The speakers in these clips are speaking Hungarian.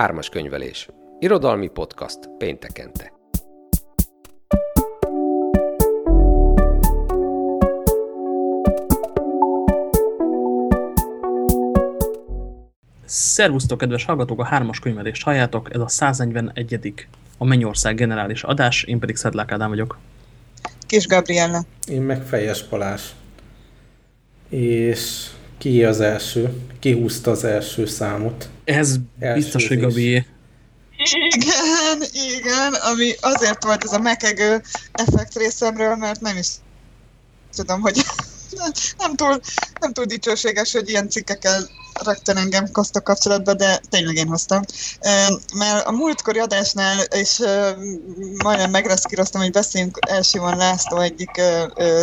Ármas könyvelés. Irodalmi podcast péntekente. Szervusztok, kedves hallgatók, a hármas könyvelést halljátok, ez a 141. a Mennyország generális adás, én pedig Szedlák Ádám vagyok. Kis Gabriella. Én meg Fejes Palás. És ki az első? Ki húzta az első számot? Ez Elsőzés. biztos, hogy Gabi. Igen, igen, ami azért volt ez a mekegő effekt részemről, mert nem is tudom, hogy nem túl, nem túl dicsőséges, hogy ilyen cikkekkel rögtön engem Kosztok kapcsolatba, de tényleg én hoztam. Mert a múltkori adásnál, és majdnem megreszkíroztam, hogy beszéljünk Elsimon László egyik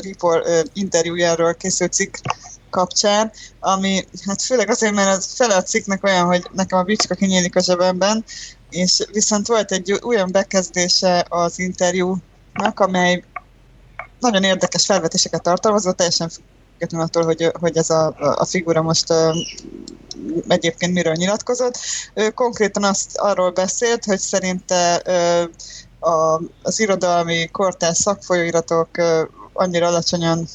report interjújáról készült cikk kapcsán, ami hát főleg azért, mert az fele a cikknek olyan, hogy nekem a bicska kinyílik a zsebemben, és viszont volt egy olyan bekezdése az interjúnak, amely nagyon érdekes felvetéseket tartalmazott, teljesen függetlenül attól, hogy, hogy ez a, a figura most egyébként miről nyilatkozott. Ő konkrétan azt arról beszélt, hogy szerinte a, az irodalmi kortárs szakfolyóiratok annyira alacsonyan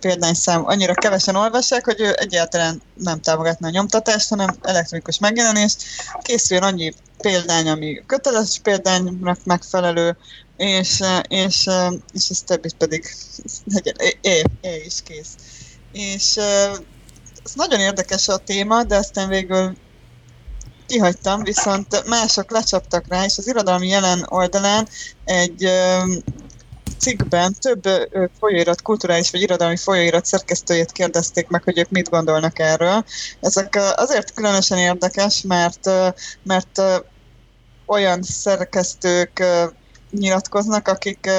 példányszám annyira kevesen olvassák, hogy ő egyáltalán nem támogatna a nyomtatást, hanem elektronikus megjelenést. Készüljön annyi példány, ami köteles példánynak megfelelő, és, és, és ez többit pedig é, é, is kész. És ez nagyon érdekes a téma, de aztán végül kihagytam, viszont mások lecsaptak rá, és az irodalmi jelen oldalán egy cikkben több folyóirat, kulturális vagy irodalmi folyóirat szerkesztőjét kérdezték meg, hogy ők mit gondolnak erről. Ezek azért különösen érdekes, mert, mert olyan szerkesztők nyilatkoznak, akik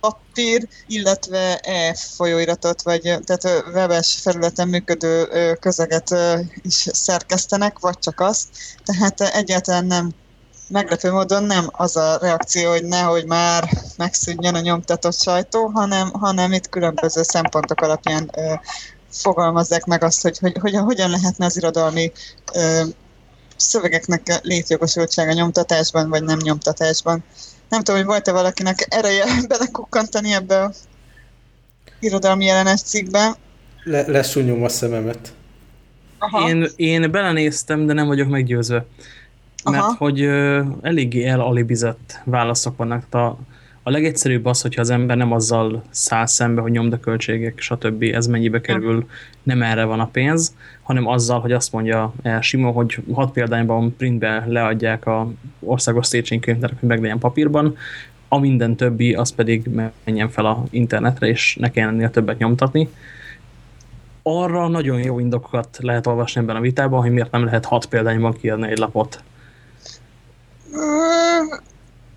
papír, illetve e folyóiratot, vagy tehát webes felületen működő közeget is szerkesztenek, vagy csak azt. Tehát egyáltalán nem meglepő módon nem az a reakció, hogy nehogy már megszűnjön a nyomtatott sajtó, hanem, hanem itt különböző szempontok alapján ö, fogalmazzák meg azt, hogy, hogy, hogy hogyan lehetne az irodalmi ö, szövegeknek létjogosultsága nyomtatásban, vagy nem nyomtatásban. Nem tudom, hogy volt-e valakinek ereje belekukkantani ebbe a irodalmi jelenes cikkbe. Le, lesúnyom a szememet. Aha. Én, én belenéztem, de nem vagyok meggyőzve. Mert Aha. hogy ö, eléggé elalibizett válaszok vannak. A, a legegyszerűbb az, hogyha az ember nem azzal száll szembe, hogy nyomdaköltségek, stb. ez mennyibe kerül, nem erre van a pénz, hanem azzal, hogy azt mondja el Simon, hogy hat példányban printbe leadják a országos Széchenyi könyvtárak, hogy meglegyen papírban, a minden többi, az pedig menjen fel a internetre, és ne kelljen ennél többet nyomtatni. Arra nagyon jó indokokat lehet olvasni ebben a vitában, hogy miért nem lehet hat példányban kiadni egy lapot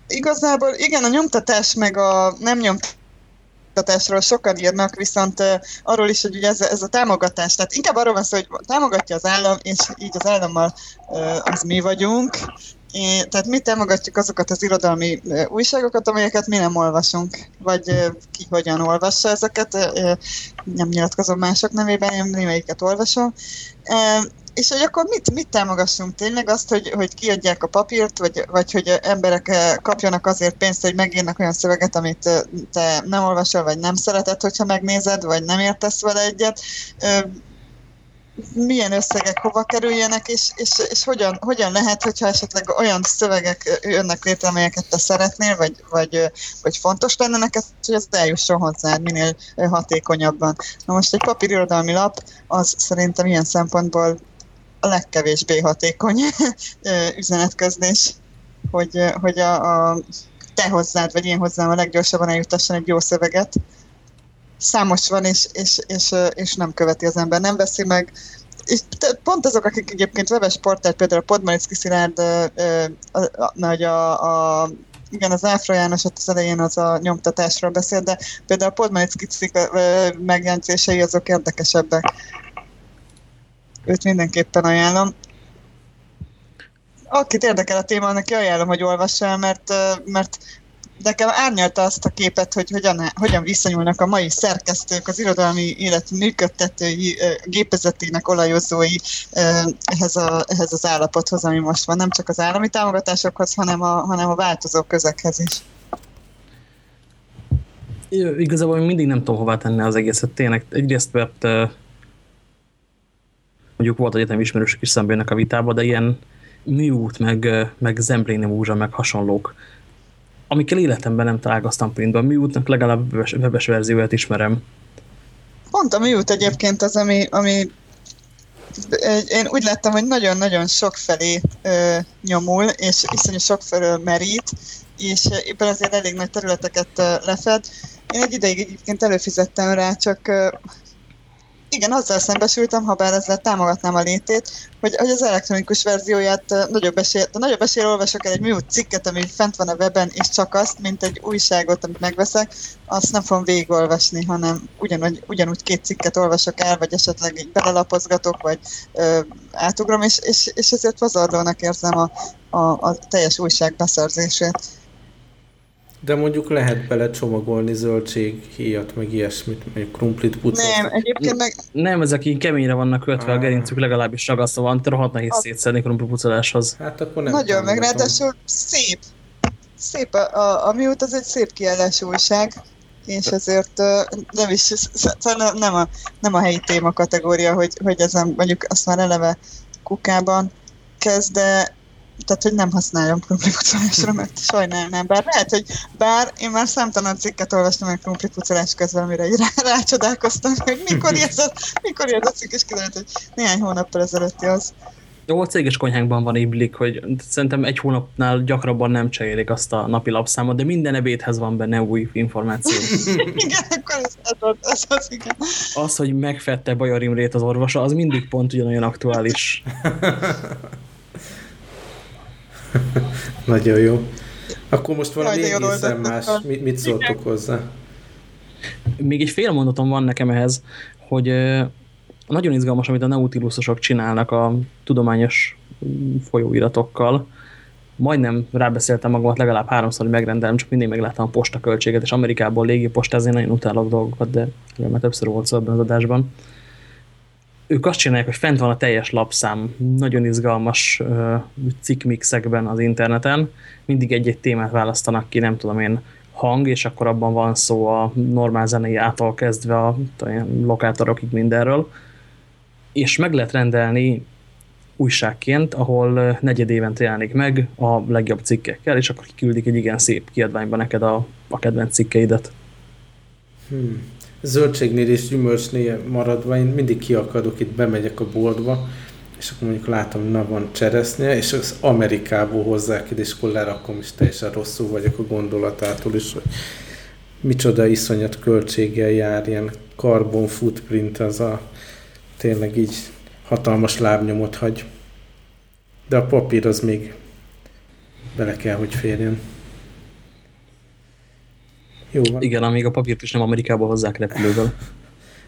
igazából igen, a nyomtatás meg a nem nyomtatásról sokan írnak, viszont arról is, hogy ugye ez, ez a támogatás, tehát inkább arról van szó, hogy támogatja az állam, és így az állammal az mi vagyunk, tehát mi támogatjuk azokat az irodalmi uh, újságokat, amelyeket mi nem olvasunk, vagy uh, ki hogyan olvassa ezeket, nem nyilatkozom mások nevében, én némelyiket olvasom és hogy akkor mit, mit támogassunk tényleg? Azt, hogy, hogy kiadják a papírt, vagy, vagy hogy emberek eh, kapjanak azért pénzt, hogy megírnak olyan szöveget, amit eh, te nem olvasol, vagy nem szereted, hogyha megnézed, vagy nem értesz vele egyet. Milyen összegek hova kerüljenek, és, és, és hogyan, hogyan lehet, hogyha esetleg olyan szövegek jönnek létre, amelyeket te szeretnél, vagy, vagy, vagy fontos lenne neked, hogy az eljusson hozzád minél hatékonyabban. Na most egy papírirodalmi lap, az szerintem ilyen szempontból a legkevésbé hatékony üzenetközlés, hogy, hogy a, a te hozzád, vagy én hozzám a leggyorsabban eljutasson egy jó szöveget. Számos van, és, és, és, és nem követi az ember, nem veszi meg. És pont azok, akik egyébként webes portál, például a Podmanicki Szilárd, nagy a, a igen, az Áfra János ott az elején az a nyomtatásról beszél, de például a Podmanicki megjegyzései azok érdekesebbek őt mindenképpen ajánlom. Akit érdekel a téma, neki ajánlom, hogy olvassa el, mert, mert nekem árnyalta azt a képet, hogy hogyan, hogyan viszonyulnak a mai szerkesztők, az irodalmi élet működtetői, gépezetének olajozói ehhez, a, ehhez az állapothoz, ami most van. Nem csak az állami támogatásokhoz, hanem a, hanem a változó közekhez is. Igazából mindig nem tudom hová tenni az egészet. Tényleg egyrészt, mert mondjuk volt egyetem ismerősök is szembe a vitába, de ilyen műút, meg, meg Zembléni múzsa, meg hasonlók, amikkel életemben nem találkoztam printben. Műútnak legalább webes, webes verzióját ismerem. Pont a műút egyébként az, ami, ami én úgy láttam, hogy nagyon-nagyon sokfelé ö, nyomul, és iszonyú sokfelől merít, és éppen azért elég nagy területeket ö, lefed. Én egy ideig egyébként előfizettem rá, csak ö, igen, azzal szembesültem, ha bár ezzel támogatnám a létét, hogy, hogy az elektronikus verzióját nagyobb esély, de nagyobb esélyre olvasok el egy műút cikket, ami fent van a weben, és csak azt, mint egy újságot, amit megveszek, azt nem fogom végigolvasni, hanem ugyanúgy, ugyanúgy két cikket olvasok el, vagy esetleg így belelapozgatok, vagy ö, átugrom, és, és, és ezért pazarlónak érzem a, a, a teljes újság beszerzését. De mondjuk lehet bele csomagolni zöldséghíjat, meg ilyesmit, mondjuk krumplit pucot. Nem, egyébként meg... Nem, ezek így keményre vannak kötve, ah. a gerincük legalábbis ragasztva van, rohadt nehéz az... szétszedni krumplit pucoláshoz. Hát akkor nem Nagyon, meg ráadásul szép. Szép, a, a, a miút az egy szép kiállás újság, és ezért nem is, szóval nem a, nem a helyi téma kategória, hogy, hogy ezen mondjuk azt már eleve kukában kezd, de tehát, hogy nem használjam krumplipucolásra, mert sajnálnám. Bár lehet, hogy bár én már számtalan cikket olvastam meg krumplipucolás közben, amire rá, rácsodálkoztam, hogy mikor ez a, mikor ez a cikk, és kiderült, hogy néhány hónappal ezelőtti az. Jó, a céges konyhánkban van iblik, hogy szerintem egy hónapnál gyakrabban nem cserélik azt a napi lapszámot, de minden ebédhez van benne új információ. igen, akkor ez, ez, ez az, igen. Az, hogy megfette Bajor Imrét az orvosa, az mindig pont ugyanolyan aktuális. Nagyon jó. Akkor most valami egészen más. Mit, mit szóltok hozzá? Még egy fél mondatom van nekem ehhez, hogy nagyon izgalmas, amit a Nautilusosok csinálnak a tudományos folyóiratokkal. Majdnem rábeszéltem magamat legalább háromszor, hogy megrendelem, csak mindig megláttam a postaköltséget, és Amerikából légi postázni nagyon utálok dolgokat, de már többször volt szó ebben az adásban ők azt csinálják, hogy fent van a teljes lapszám, nagyon izgalmas uh, cikkmixekben az interneten, mindig egy-egy témát választanak ki, nem tudom én, hang, és akkor abban van szó a normál zenei által kezdve a lokátorokig mindenről, és meg lehet rendelni újságként, ahol negyed évente jelenik meg a legjobb cikkekkel, és akkor kiküldik egy igen szép kiadványba neked a, a kedvenc cikkeidet. Hmm zöldségnél és gyümölcsnél maradva én mindig kiakadok, itt bemegyek a boltba, és akkor mondjuk látom, na van cseresznye, és az Amerikából hozzák ide, és akkor lerakom, és teljesen rosszul vagyok a gondolatától is, hogy micsoda iszonyat költséggel jár, ilyen carbon footprint, az a tényleg így hatalmas lábnyomot hagy. De a papír az még bele kell, hogy férjen. Jó van. Igen, amíg a papírt is nem Amerikából hozzák repülővel.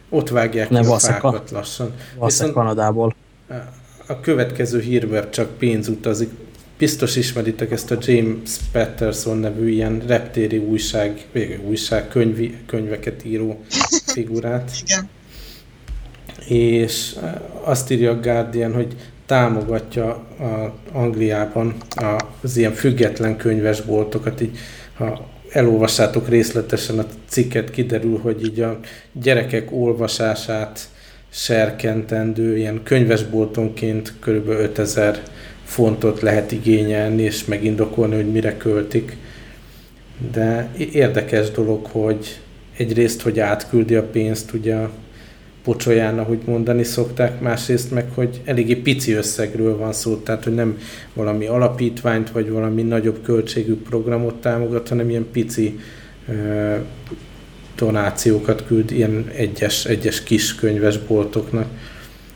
Ott vágják nem, a fákat lassan. Viszont Kanadából. A következő hírben csak pénz utazik. Biztos ismeritek ezt a James Patterson nevű ilyen reptéri újság, újság könyvi, könyveket író figurát. Igen. És azt írja a Guardian, hogy támogatja a Angliában az ilyen független könyvesboltokat, így ha elolvassátok részletesen a cikket, kiderül, hogy így a gyerekek olvasását serkentendő, ilyen könyvesboltonként kb. 5000 fontot lehet igényelni, és megindokolni, hogy mire költik. De érdekes dolog, hogy egyrészt, hogy átküldi a pénzt ugye a pocsolyán, ahogy mondani szokták, másrészt meg, hogy eléggé pici összegről van szó, tehát hogy nem valami alapítványt, vagy valami nagyobb költségű programot támogat, hanem ilyen pici uh, donációkat küld ilyen egyes, egyes kis könyvesboltoknak.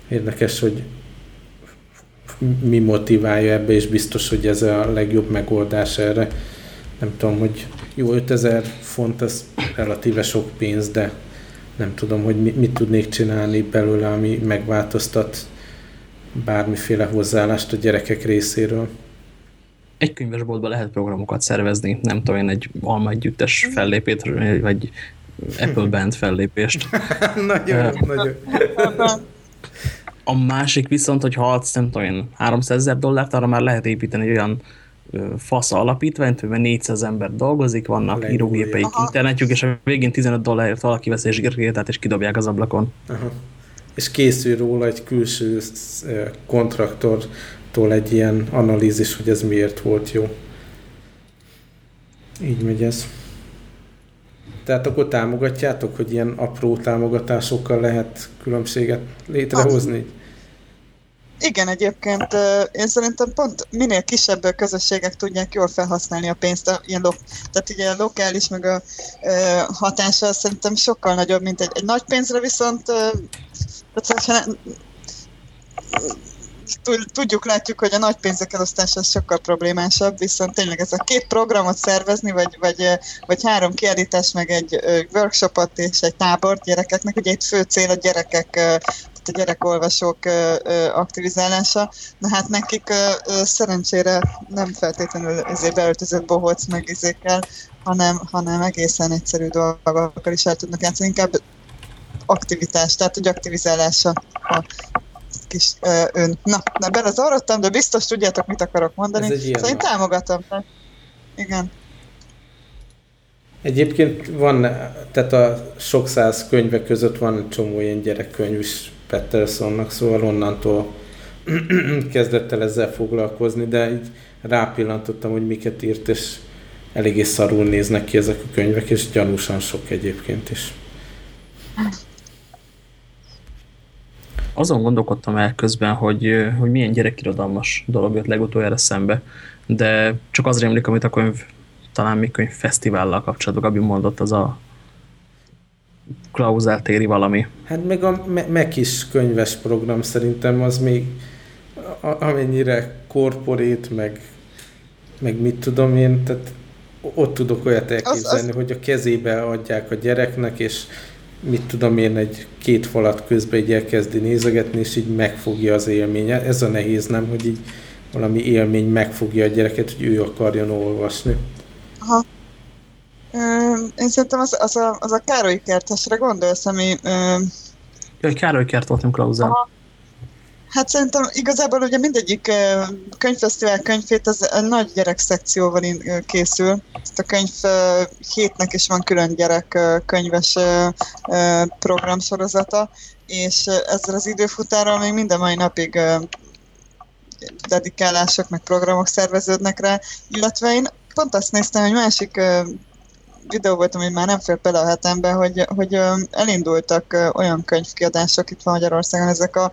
Érdekes, hogy mi motiválja ebbe, és biztos, hogy ez a legjobb megoldás erre. Nem tudom, hogy jó, 5000 font, az relatíve sok pénz, de nem tudom, hogy mit, mit tudnék csinálni belőle, ami megváltoztat bármiféle hozzáállást a gyerekek részéről. egy könyvesboltban lehet programokat szervezni, nem tudom én, egy alma együttes fellépét, vagy Apple Band fellépést. nagyon, nagyon. A másik viszont, hogy ha adsz, nem tudom én, 300 ezer dollárt, arra már lehet építeni egy olyan fasz alapítványt, mert 400 ember dolgozik, vannak Legúj. írógépeik, internetjük, és a végén 15 dollárért valaki vesz és rakétát, és kidobják az ablakon. Aha. És készül róla egy külső kontraktortól egy ilyen analízis, hogy ez miért volt jó. Így megy ez. Tehát akkor támogatjátok, hogy ilyen apró támogatásokkal lehet különbséget létrehozni? Az, igen, egyébként én szerintem pont minél kisebb közösségek tudják jól felhasználni a pénzt, a, ilyen lo, tehát ugye a lokális meg a hatása szerintem sokkal nagyobb, mint egy, egy nagy pénzre viszont tehát, tudjuk, látjuk, hogy a nagy pénzek elosztása sokkal problémásabb, viszont tényleg ez a két programot szervezni, vagy, vagy, vagy három kiállítás, meg egy workshopot és egy tábort gyerekeknek, ugye itt fő cél a gyerekek a gyerekolvasók aktivizálása. Na hát nekik szerencsére nem feltétlenül ezért beöltözött bohóc meg izékkel, hanem, hanem egészen egyszerű dolgokkal is el tudnak játszani, inkább aktivitás, tehát hogy aktivizálása a kis ö, ön. Na, na belezavarodtam, de biztos tudjátok, mit akarok mondani. Szóval én támogatom. Igen. Egyébként van, tehát a sok száz könyvek között van csomó ilyen gyerekkönyv is Petersonnak, szóval onnantól kezdett el ezzel foglalkozni, de így rápillantottam, hogy miket írt, és eléggé szarul néznek ki ezek a könyvek, és gyanúsan sok egyébként is. Azon gondolkodtam el közben, hogy, hogy milyen gyerekirodalmas dolog jött legutoljára szembe, de csak az rémlik, amit a könyv, talán még könyv fesztivállal kapcsolatban Gabi mondott, az a Klauzál téri valami. Hát meg a Mac is könyves program szerintem az még amennyire korporét, meg, meg mit tudom én, tehát ott tudok olyat elképzelni, az, az... hogy a kezébe adják a gyereknek, és mit tudom én, egy két falat közben így elkezdi nézegetni, és így megfogja az élménye. Ez a nehéz, nem, hogy így valami élmény megfogja a gyereket, hogy ő akarjon olvasni. Aha. Én szerintem az, az, a, az a Károly kertesre gondolsz, ami... Jaj, Károly kert volt, nem Klauzál. Hát szerintem igazából ugye mindegyik könyvfesztivál könyvét az nagy gyerek szekcióval készül. Ezt a könyv hétnek is van külön gyerek könyves programsorozata, és ezzel az időfutárral még minden mai napig dedikálások, meg programok szerveződnek rá, illetve én pont azt néztem, hogy másik videó volt, ami már nem fél bele a hetembe, hogy, hogy elindultak olyan könyvkiadások itt Magyarországon, ezek a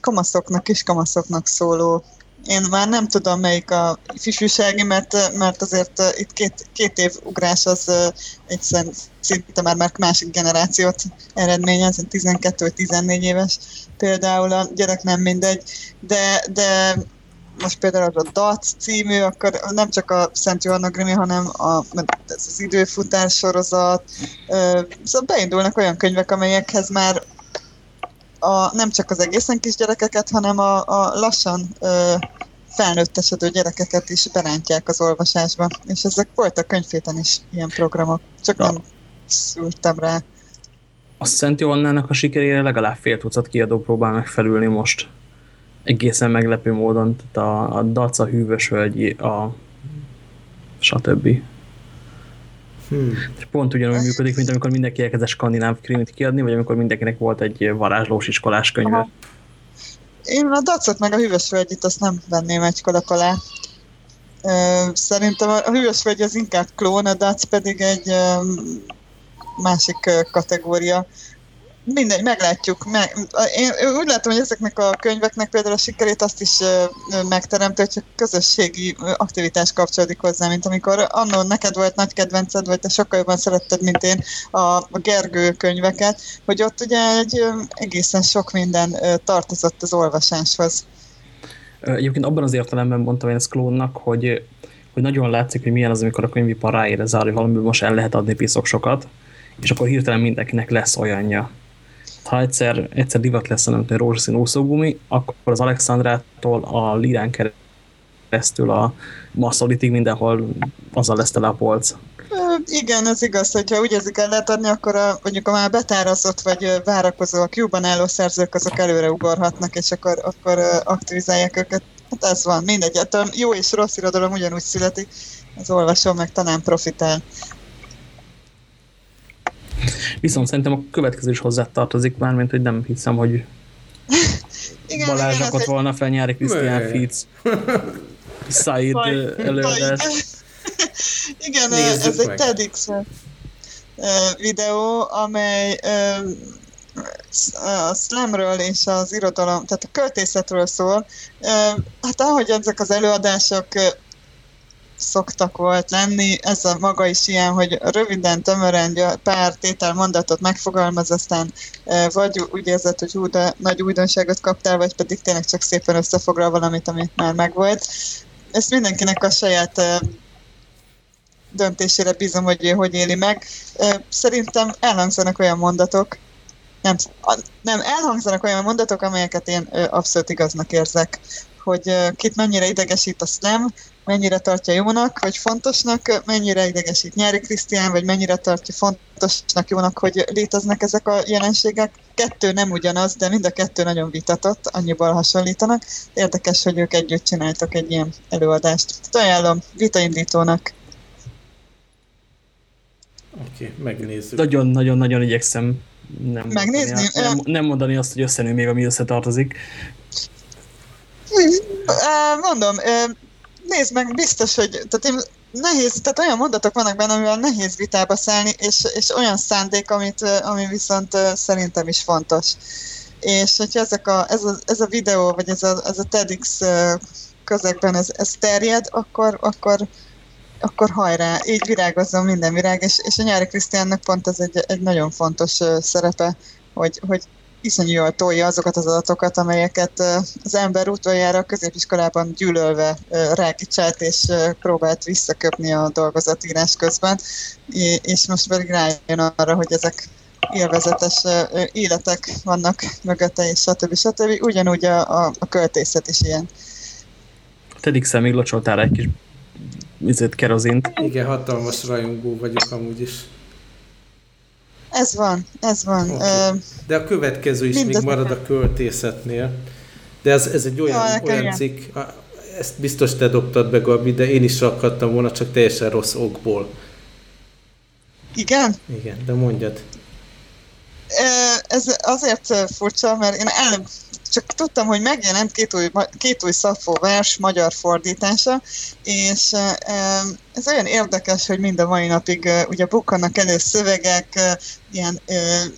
kamaszoknak, kis kamaszoknak szóló. Én már nem tudom melyik a ifjúsági, mert, mert azért itt két, két év ugrás az egyszerűen szinte már, már másik generációt eredményez, 12-14 éves például a gyerek nem mindegy, de, de most például az a DAC című, akkor nem csak a Szent Johanna Grimi, hanem a, ez az időfutás sorozat. Szóval beindulnak olyan könyvek, amelyekhez már a, nem csak az egészen kis gyerekeket, hanem a, a lassan ö, felnőttesedő gyerekeket is berántják az olvasásba. És ezek voltak könyvféten is ilyen programok, csak ja. nem szültem rá. A Szent Johannának a sikerére legalább fél tucat kiadó próbál meg felülni most egészen meglepő módon, tehát a, a Daca hűvös hölgy, a stb. Hmm. Pont ugyanúgy működik, mint amikor mindenki elkezdett skandináv krimit kiadni, vagy amikor mindenkinek volt egy varázslós iskolás könyve. Aha. Én a dacot meg a hűvös hölgyit azt nem venném egy kodak alá. Szerintem a hűvös hölgy az inkább klón, a dac pedig egy másik kategória mindegy, meglátjuk. Meg, én úgy látom, hogy ezeknek a könyveknek például a sikerét azt is megteremtő, hogy csak közösségi aktivitás kapcsolódik hozzá, mint amikor annól neked volt nagy kedvenced, vagy te sokkal jobban szeretted, mint én a, a Gergő könyveket, hogy ott ugye egy egészen sok minden tartozott az olvasáshoz. Egyébként abban az értelemben mondtam én ezt klónnak, hogy, hogy nagyon látszik, hogy milyen az, amikor a könyvipar ráérez arra, hogy valamiből most el lehet adni piszok sokat, és akkor hirtelen mindenkinek lesz olyanja ha egyszer, egyszer divat lesz, nem tudom, rózsaszín úszógumi, akkor az Alexandrától a Lirán keresztül a masszolitig mindenhol azzal lesz tele a polc. Igen, ez igaz, hogyha úgy érzik el lehet adni, akkor a, mondjuk a már betárazott vagy várakozó a Q-ban álló szerzők, azok előre ugorhatnak, és akkor, akkor aktivizálják őket. Hát ez van, mindegy. Hát jó és rossz irodalom ugyanúgy születik, az olvasó meg talán profitál. Viszont szerintem a következő is hozzá tartozik már, mint hogy nem hiszem, hogy igen, Balázs igen, rakott volna fel nyári Krisztián Fitz Said előadást. Igen, Nézzük ez meg. egy TEDx videó, amely a slamről és az irodalom, tehát a költészetről szól. Hát ahogy ezek az előadások szoktak volt lenni, ez a maga is ilyen, hogy röviden, tömören pár tétel mondatot megfogalmaz, aztán vagy úgy érzed, hogy hú, de nagy újdonságot kaptál, vagy pedig tényleg csak szépen összefoglal valamit, amit már megvolt. Ezt mindenkinek a saját döntésére bízom, hogy hogy éli meg. Szerintem elhangzanak olyan mondatok, nem, nem, elhangzanak olyan mondatok, amelyeket én abszolút igaznak érzek, hogy kit mennyire idegesít a slam, mennyire tartja jónak, vagy fontosnak, mennyire idegesít Nyári Krisztián, vagy mennyire tartja fontosnak jónak, hogy léteznek ezek a jelenségek. Kettő nem ugyanaz, de mind a kettő nagyon vitatott, annyiból hasonlítanak. Érdekes, hogy ők együtt csináltak egy ilyen előadást. Tehát ajánlom, vitaindítónak. Oké, okay, megnézzük. Nagyon-nagyon-nagyon igyekszem nem Megnézni? Mondani, nem, nem mondani azt, hogy összenő még, ami összetartozik. Mondom, nézd meg, biztos, hogy tehát én nehéz, tehát olyan mondatok vannak benne, amivel nehéz vitába szállni, és, és olyan szándék, amit, ami viszont szerintem is fontos. És hogyha ezek a, ez, a, ez a videó, vagy ez a, ez a TEDx közegben ez, ez terjed, akkor, akkor, akkor hajrá, így virágozzon minden virág, és, és a nyári Krisztiánnak pont ez egy, egy nagyon fontos szerepe, hogy, hogy iszonyú jól tolja azokat az adatokat, amelyeket az ember utoljára a középiskolában gyűlölve rákicsált és próbált visszaköpni a dolgozatírás közben, és most pedig rájön arra, hogy ezek élvezetes életek vannak mögötte, és stb. stb. Ugyanúgy a, a, a költészet is ilyen. Tedik még locsoltál egy kis vizet, kerozint. Igen, hatalmas rajongó vagyok amúgy is. Ez van, ez van. Okay. De a következő is még marad a költészetnél. De ez, ez egy olyan, ja, olyan cikk, ezt biztos te dobtad be, Gabi, de én is rakhattam volna, csak teljesen rossz okból. Igen? Igen, de mondjad. Ez azért furcsa, mert én el, csak tudtam, hogy megjelent két új, két új Szafó vers magyar fordítása, és ez olyan érdekes, hogy mind a mai napig ugye bukkannak elő szövegek, ilyen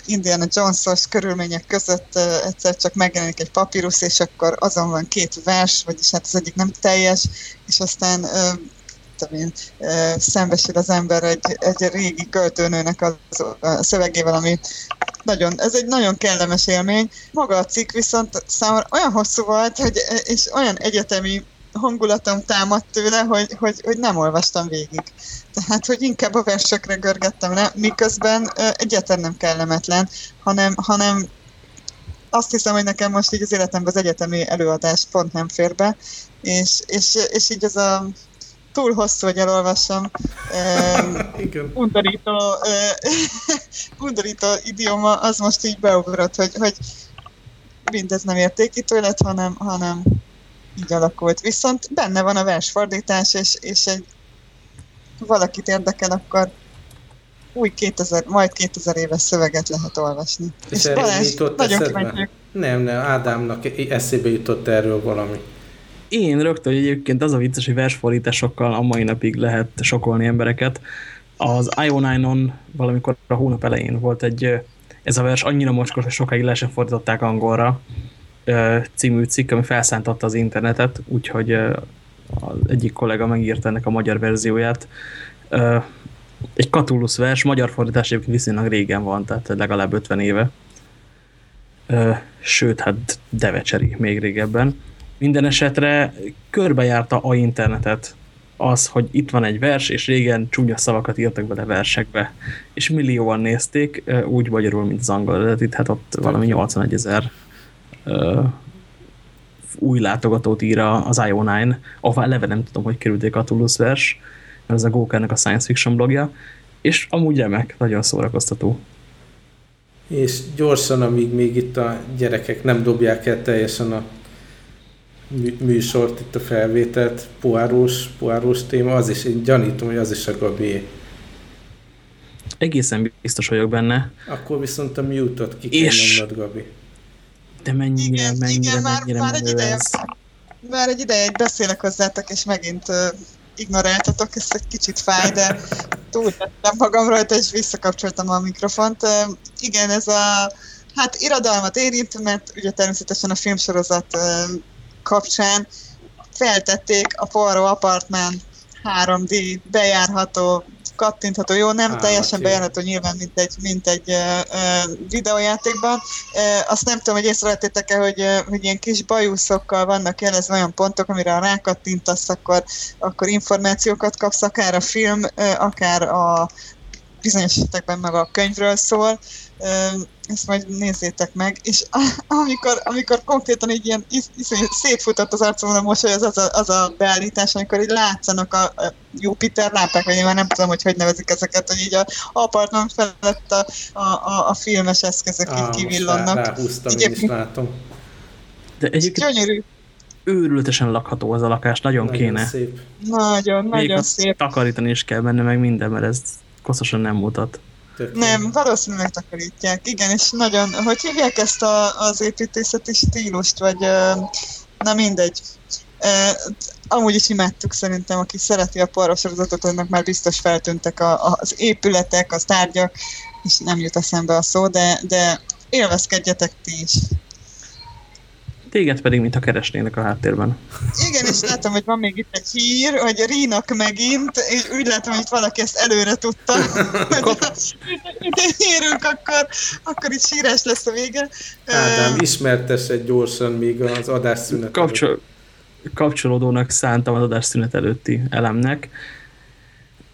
Indiana Jones-os körülmények között egyszer csak megjelenik egy papírus, és akkor azon van két vers, vagyis hát az egyik nem teljes, és aztán én, szembesül az ember egy, egy régi költőnőnek a, a szövegével, ami nagyon, ez egy nagyon kellemes élmény. Maga a cikk viszont számomra olyan hosszú volt, hogy, és olyan egyetemi hangulatom támadt tőle, hogy, hogy, hogy nem olvastam végig. Tehát, hogy inkább a versekre görgettem le, miközben egyetlen nem kellemetlen, hanem, hanem azt hiszem, hogy nekem most így az életemben az egyetemi előadás pont nem fér be, és, és, és így ez a túl hosszú, hogy elolvassam. Igen. Undorító, undorító idioma, az most így beugrott, hogy, hogy mindez nem értékítő hanem, hanem így alakult. Viszont benne van a versfordítás, és, és egy valakit érdekel, akkor új 2000, majd 2000 éves szöveget lehet olvasni. És, és Balázs, nagyon kíváncsi. Nem, nem, Ádámnak eszébe jutott erről valami. Én rögtön, egyébként az a vicces, hogy versfordításokkal a mai napig lehet sokolni embereket. Az IO9-on valamikor a hónap elején volt egy, ez a vers annyira mocskos, hogy sokáig le sem fordították angolra című cikk, ami felszántatta az internetet, úgyhogy az egyik kollega megírta ennek a magyar verzióját. Egy Katulusz vers, magyar fordítás egyébként viszonylag régen van, tehát legalább 50 éve. Sőt, hát Devecseri még régebben minden esetre körbejárta a internetet az, hogy itt van egy vers, és régen csúnya szavakat írtak bele versekbe, és millióan nézték, úgy magyarul, mint az angol eredetit, hát ott valami 81 ezer új látogatót ír az IO9, ahová eleve nem tudom, hogy kerülték a Toulouse vers, mert ez a Gókernek a science fiction blogja, és amúgy remek, nagyon szórakoztató. És gyorsan, amíg még itt a gyerekek nem dobják el teljesen a műsort, itt a felvételt, poárós, poárós téma, az is, én gyanítom, hogy az is a Gabi. Egészen biztos vagyok benne. Akkor viszont a mute-ot ki kell és... nyomnod, Gabi. De mennyire, igen, mennyire, igen, mennyire már, már egy ideje, ez. Már egy ideje beszélek hozzátok, és megint uh, ignoráltatok, ez egy kicsit fáj, de túltettem magam rajta, és visszakapcsoltam a mikrofont. Uh, igen, ez a hát irodalmat érint, mert ugye természetesen a filmsorozat uh, kapcsán feltették a Poirot Apartment 3D bejárható kattintható, jó, nem ah, teljesen okay. bejárható nyilván, mint egy, mint egy uh, videójátékban. Uh, azt nem tudom, hogy észrevettétek-e, hogy, uh, hogy ilyen kis bajuszokkal vannak jelezve olyan pontok, amire ha rákattintasz, akkor, akkor információkat kapsz, akár a film, uh, akár a bizonyos esetekben meg a könyvről szól, ezt majd nézzétek meg, és amikor, amikor konkrétan így ilyen iszonyú szétfutott az arcomon a mosoly, az, az, a, az a beállítás, amikor így látszanak a, a Jupiter lámpák, vagy én már nem tudom, hogy hogy nevezik ezeket, hogy így a apartman felett a, a, a, a filmes eszközök ah, így kivillannak. Rá, ráhúztam, én is látom. De egyébként gyönyörű. őrültesen lakható az a lakás, nagyon, nagyon kéne. Szép. Nagyon, Még nagyon szép. takarítani is kell benne, meg minden, mert ez koszosan nem mutat. Tök nem, valószínűleg takarítják. Igen, és nagyon, hogy hívják ezt a, az építészeti stílust, vagy na mindegy. amúgy is imádtuk szerintem, aki szereti a parrosorozatot, annak már biztos feltűntek a, az épületek, az tárgyak, és nem jut eszembe a szó, de, de élvezkedjetek ti is. Téged pedig, mint a keresnének a háttérben. Igen, és látom, hogy van még itt egy hír, hogy Rínak megint, és úgy látom, hogy valaki ezt előre tudta, hogy érünk, akkor, akkor itt sírás lesz a vége. Ádám, egy gyorsan még az adásszünet Kapcsol Kapcsolódónak szántam az adásszünet előtti elemnek.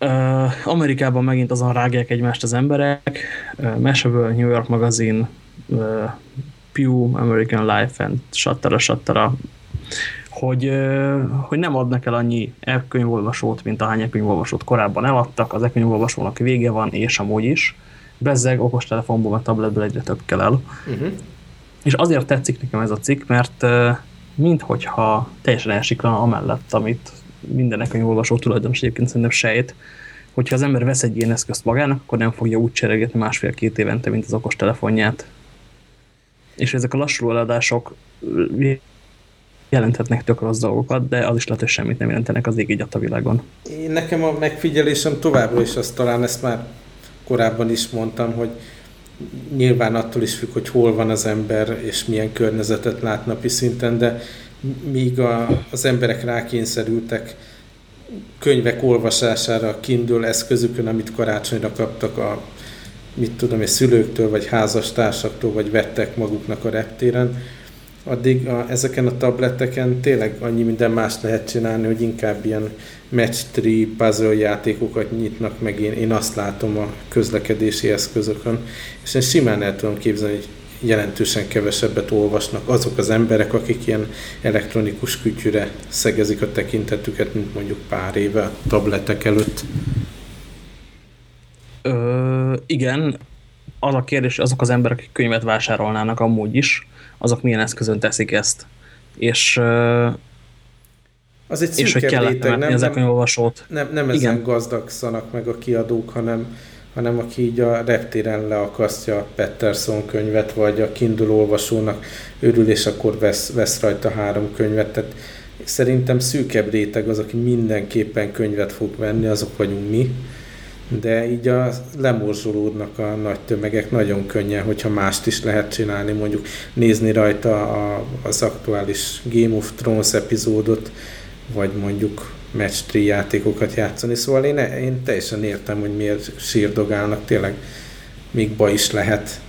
Uh, Amerikában megint azon rágják egymást az emberek. Uh, Mashable, New York Magazine, uh, Pew, American Life and sattara, sattara, hogy, hogy nem adnak el annyi e-könyvolvasót, mint ahány e-könyvolvasót korábban eladtak, az e-könyvolvasónak vége van, és amúgy is. Bezzeg okostelefonból, meg tabletből egyre több kell el. Uh-huh. És azért tetszik nekem ez a cikk, mert minthogyha teljesen elsiklana amellett, amit minden e-könyvolvasó tulajdonos egyébként szerintem sejt, hogyha az ember vesz egy ilyen eszközt magának, akkor nem fogja úgy cserélgetni másfél-két évente, mint az okostelefonját és ezek a lassú eladások jelenthetnek tök rossz dolgokat, de az is lehet, hogy semmit nem jelentenek az ég a világon. Én nekem a megfigyelésem továbbra is azt talán ezt már korábban is mondtam, hogy nyilván attól is függ, hogy hol van az ember, és milyen környezetet lát napi szinten, de míg a, az emberek rákényszerültek könyvek olvasására a Kindle eszközükön, amit karácsonyra kaptak a mit tudom, egy szülőktől, vagy házastársaktól, vagy vettek maguknak a reptéren, addig a, ezeken a tableteken tényleg annyi minden más lehet csinálni, hogy inkább ilyen match tree puzzle játékokat nyitnak meg, én, én azt látom a közlekedési eszközökön, és én simán el tudom képzelni, hogy jelentősen kevesebbet olvasnak azok az emberek, akik ilyen elektronikus kütyüre szegezik a tekintetüket, mint mondjuk pár éve a tabletek előtt. Ö, igen, az a kérdés, azok az emberek, akik könyvet vásárolnának amúgy is, azok milyen eszközön teszik ezt. És az egy és hogy kell réteg, nem, ezek nem, olvasót. Nem, nem ezen Igen. gazdagszanak meg a kiadók, hanem, hanem aki így a reptéren leakasztja a Patterson könyvet, vagy a Kindle olvasónak örül, és akkor vesz, vesz rajta három könyvet. Tehát szerintem szűkebb réteg az, aki mindenképpen könyvet fog venni, azok vagyunk mi de így a lemorzsolódnak a nagy tömegek nagyon könnyen, hogyha mást is lehet csinálni, mondjuk nézni rajta a, az aktuális Game of Thrones epizódot, vagy mondjuk match 3 játékokat játszani. Szóval én, én teljesen értem, hogy miért sírdogálnak, tényleg még baj is lehet.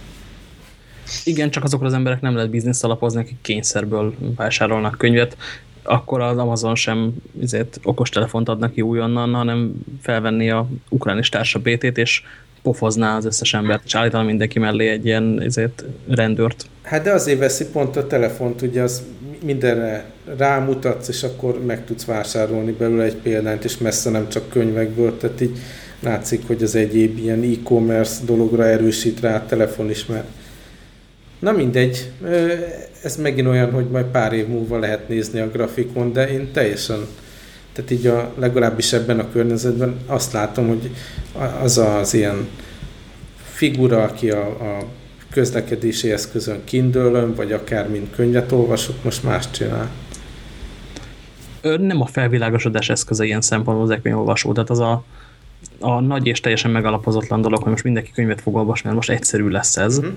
Igen, csak azokra az emberek nem lehet biznisz alapozni, akik kényszerből vásárolnak könyvet akkor az Amazon sem ezért okostelefont adnak ki újonnan, hanem felvenni a ukránis társa BT-t, és pofozná az összes embert, és állítaná mindenki mellé egy ilyen ezért rendőrt. Hát de azért veszi pont a telefont, ugye az mindenre rámutatsz, és akkor meg tudsz vásárolni belőle egy példányt, és messze nem csak könyvekből, tehát így látszik, hogy az egyéb ilyen e-commerce dologra erősít rá a telefon is, mert na mindegy, ez megint olyan, hogy majd pár év múlva lehet nézni a grafikon, de én teljesen, tehát így a, legalábbis ebben a környezetben azt látom, hogy az az ilyen figura, aki a, a közlekedési eszközön kindölön, vagy akár mint könyvet olvasok, most más csinál. Nem a felvilágosodás eszköze ilyen szempontból az olvasó, tehát az a, a nagy és teljesen megalapozatlan dolog, hogy most mindenki könyvet fog olvasni, mert most egyszerű lesz ez, mhm.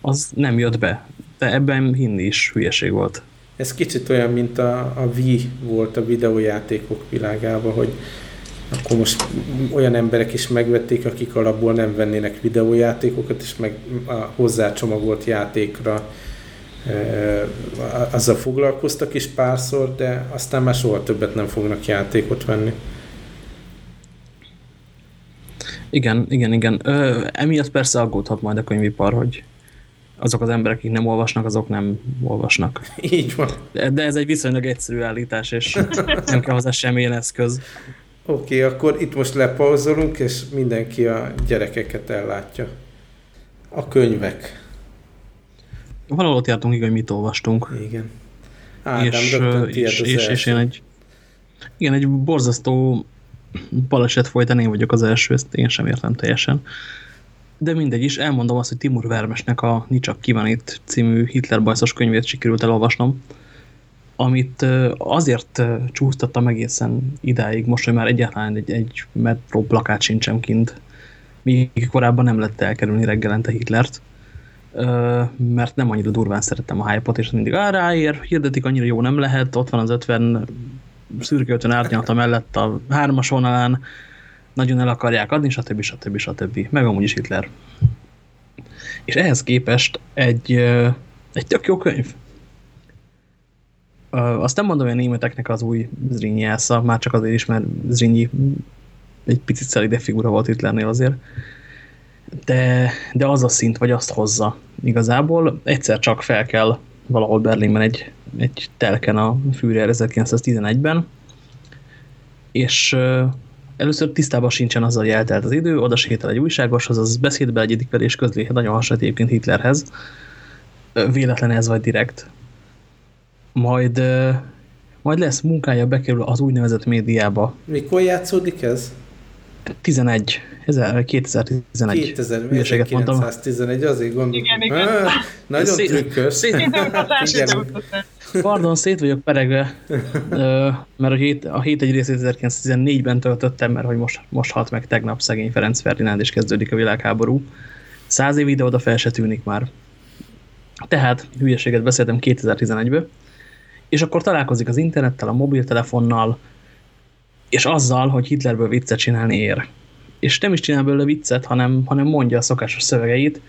az nem jött be. De ebben hinni is hülyeség volt. Ez kicsit olyan, mint a, a Wii volt a videójátékok világában, hogy akkor most olyan emberek is megvették, akik alapból nem vennének videójátékokat, és meg a hozzácsomagolt játékra azzal foglalkoztak is párszor, de aztán már soha többet nem fognak játékot venni. Igen, igen, igen. Ö, emiatt persze aggódhat majd a könyvipar, hogy azok az emberek, akik nem olvasnak, azok nem olvasnak. Így van. De, ez egy viszonylag egyszerű állítás, és nem kell hozzá semmilyen eszköz. Oké, okay, akkor itt most lepauzolunk, és mindenki a gyerekeket ellátja. A könyvek. Valahol ott jártunk, hogy mit olvastunk. Igen. Ádám, és, és, és, és én egy igen, egy borzasztó baleset folytán én vagyok az első, ezt én sem értem teljesen. De mindegy is, elmondom azt, hogy Timur Vermesnek a Nicsak ki van itt című Hitler bajszos könyvét sikerült elolvasnom amit azért csúsztattam egészen idáig, most, hogy már egyáltalán egy, egy metró plakát sincsen kint, míg korábban nem lett elkerülni reggelente Hitlert, mert nem annyira durván szerettem a hype-ot, és mindig á, ráér, hirdetik, annyira jó nem lehet, ott van az 50 szürke 50 árnyalata mellett a hármas vonalán, nagyon el akarják adni, stb. stb. stb. Meg amúgy is Hitler. És ehhez képest egy, egy tök jó könyv azt nem mondom, hogy a németeknek az új Zrínyi elsza, már csak azért is, mert Zrínyi egy picit szelide figura volt itt lennél azért. De, de az a szint, vagy azt hozza igazából. Egyszer csak fel kell valahol Berlinben egy, egy telken a Führer 1911-ben, és először tisztában sincsen azzal, hogy eltelt az idő, oda sétál egy újságoshoz, az beszédbe egyedik vele, és közli, nagyon hasonlít egyébként Hitlerhez. Véletlen ez vagy direkt majd, majd lesz munkája, bekerül az úgynevezett médiába. Mikor játszódik ez? 11. 2011. 2000, 1911, azért gondolom. Igen, igen. Ah, nagyon szét, trükkös. Szét, Pardon, szét vagyok peregve, mert a hét, a hét egy részét 1914-ben töltöttem, mert hogy most, most halt meg tegnap szegény Ferenc Ferdinánd, és kezdődik a világháború. Száz év ide oda fel se tűnik már. Tehát hülyeséget beszéltem 2011-ből, és akkor találkozik az internettel, a mobiltelefonnal, és azzal, hogy Hitlerből viccet csinálni ér. És nem is csinál belőle viccet, hanem, hanem mondja a szokásos szövegeit,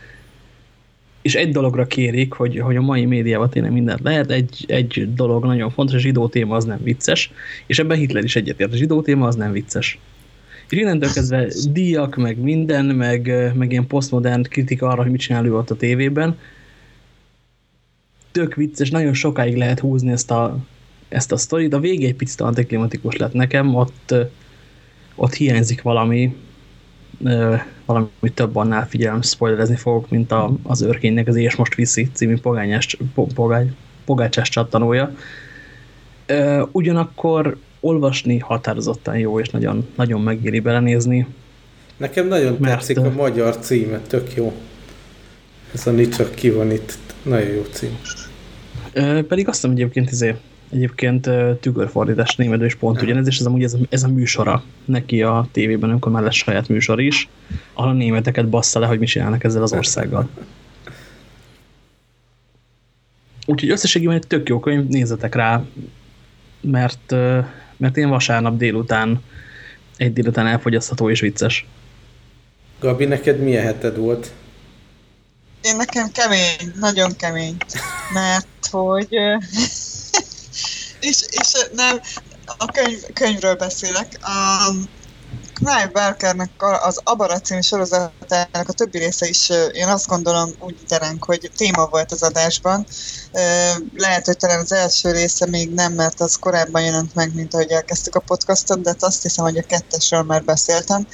és egy dologra kérik, hogy, hogy a mai médiában tényleg mindent lehet, egy, egy dolog nagyon fontos, a zsidó téma az nem vicces, és ebben Hitler is egyetért, a zsidó téma az nem vicces. És innentől kezdve díjak, meg minden, meg, meg ilyen posztmodern kritika arra, hogy mit csinál ő ott a tévében, tök vicces, nagyon sokáig lehet húzni ezt a, ezt a sztorit. A vége egy picit antiklimatikus lett nekem, ott, ott hiányzik valami, valami több annál figyelem, spoilerezni fogok, mint a, az őrkénynek az És most viszi című pogányás, pogány, pogácsás csattanója. Ugyanakkor olvasni határozottan jó, és nagyon, nagyon megéri belenézni. Nekem nagyon mert, tetszik a magyar címe, tök jó. Ez a Nicsak ki van itt, nagyon jó cím. Pedig azt mondom, egyébként izé, egyébként tükörfordítás németül is pont ugyanez, és ez amúgy ez a, ez a műsora neki a tévében, amikor már lesz saját műsor is, ahol a németeket bassza le, hogy mit csinálnak ezzel az országgal. Úgyhogy összességében egy tök jó könyv, nézzetek rá, mert, mert én vasárnap délután egy délután elfogyasztható és vicces. Gabi, neked milyen heted volt? Én nekem kemény, nagyon kemény, mert hogy és, és nem, a könyv, könyvről beszélek. A Clive Barkernek az Abara című sorozatának a többi része is én azt gondolom úgy tereng, hogy téma volt az adásban. Lehet, hogy talán az első része még nem, mert az korábban jelent meg, mint ahogy elkezdtük a podcastot, de azt hiszem, hogy a kettesről már beszéltem.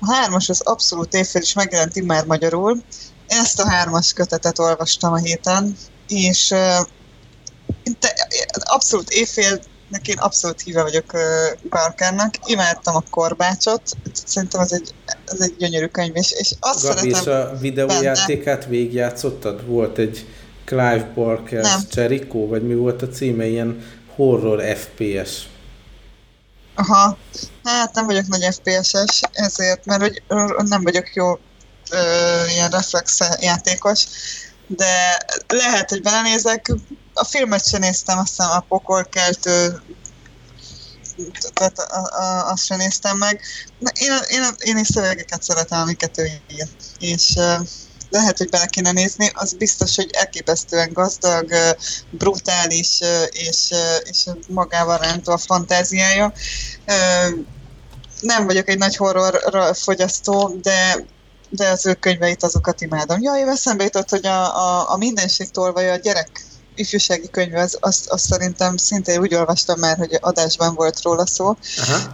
A hármas az abszolút évfél is megjelent immár magyarul. Ezt a hármas kötetet olvastam a héten, és abszolút évfél én abszolút híve vagyok Parkernek. Imádtam a korbácsot, szerintem ez egy, ez egy gyönyörű könyv, és, és azt Gabi, szeretem és a videójátékát végigjátszottad? Volt egy Clive Barker Jericho, vagy mi volt a címe? Ilyen horror FPS. Aha, hát nem vagyok nagy FPS-es, ezért, mert hogy nem vagyok jó ö, ilyen reflex játékos, de lehet, hogy belenézek, a filmet sem néztem, aztán a pokolkeltő tehát azt sem néztem meg. Én, én, én is szövegeket szeretem, amiket ő ír. És lehet, hogy bele kéne nézni, az biztos, hogy elképesztően gazdag, brutális, és, és magával rántó a fantáziája. Nem vagyok egy nagy horror fogyasztó, de de az ő könyveit azokat imádom. Jaj, eszembe jutott, hogy a, a, a mindenség tolvaja a gyerek ifjúsági könyv, az, azt, azt szerintem szintén úgy olvastam már, hogy adásban volt róla szó. Aha.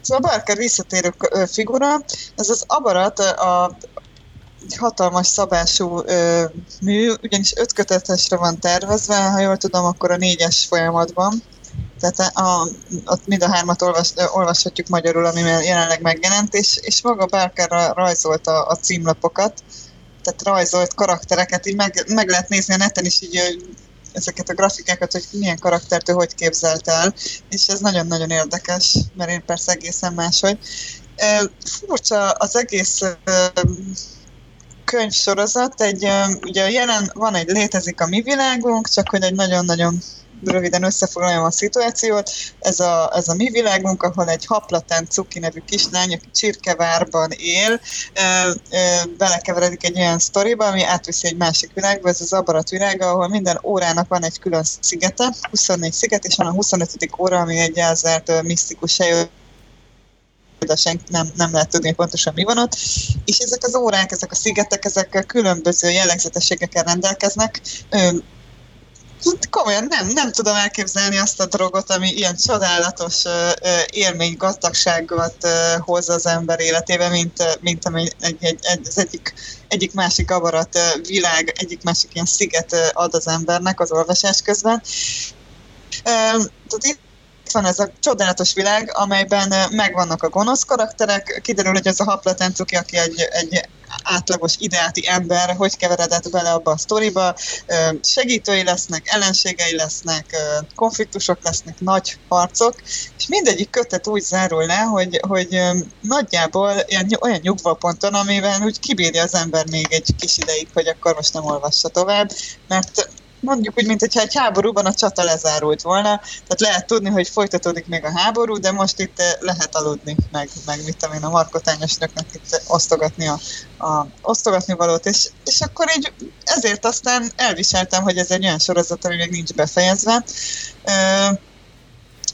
Szóval Barker visszatérő figura, ez az abarat a egy hatalmas szabású ö, mű, ugyanis öt kötetesre van tervezve, ha jól tudom, akkor a négyes folyamatban. Tehát a, a, mind a hármat olvas, olvashatjuk magyarul, ami jelenleg megjelent, és, és maga Barker rajzolta a címlapokat, tehát rajzolt karaktereket, így meg, meg lehet nézni a neten is így ezeket a grafikákat, hogy milyen karaktert ő hogy képzelt el, és ez nagyon-nagyon érdekes, mert én persze egészen máshogy. Furcsa az egész könyvsorozat, egy, ugye jelen van egy létezik a mi világunk, csak hogy egy nagyon-nagyon röviden összefoglaljam a szituációt. Ez a, ez a mi világunk, ahol egy haplatán Cuki nevű kislány, aki Csirkevárban él, belekeveredik egy olyan sztoriba, ami átviszi egy másik világba, ez az abarat világa, ahol minden órának van egy külön szigete, 24 sziget, és van a 25. óra, ami egy elzárt misztikus hely, de senki nem, nem lehet tudni, hogy pontosan mi van ott. És ezek az órák, ezek a szigetek, ezek különböző jellegzetességekkel rendelkeznek Hát komolyan nem, nem tudom elképzelni azt a drogot, ami ilyen csodálatos élmény, gazdagságot hoz az ember életébe, mint, mint ami egy, egy, egy, az egyik, egyik másik avarat világ, egyik másik ilyen sziget ad az embernek az olvasás közben. Tehát itt van ez a csodálatos világ, amelyben megvannak a gonosz karakterek, kiderül, hogy ez a Haplatencuki, aki egy, egy átlagos ideáti ember, hogy keveredett bele abba a sztoriba, segítői lesznek, ellenségei lesznek, konfliktusok lesznek, nagy harcok, és mindegyik kötet úgy zárul le, hogy, hogy nagyjából olyan nyugva ponton, amivel úgy kibírja az ember még egy kis ideig, hogy akkor most nem olvassa tovább, mert mondjuk úgy, mint hogyha egy háborúban a csata lezárult volna, tehát lehet tudni, hogy folytatódik még a háború, de most itt eh, lehet aludni, meg, meg mit tudom én, a markotányosnöknek itt osztogatni a, a osztogatni valót, és, és akkor így ezért aztán elviseltem, hogy ez egy olyan sorozat, ami még nincs befejezve.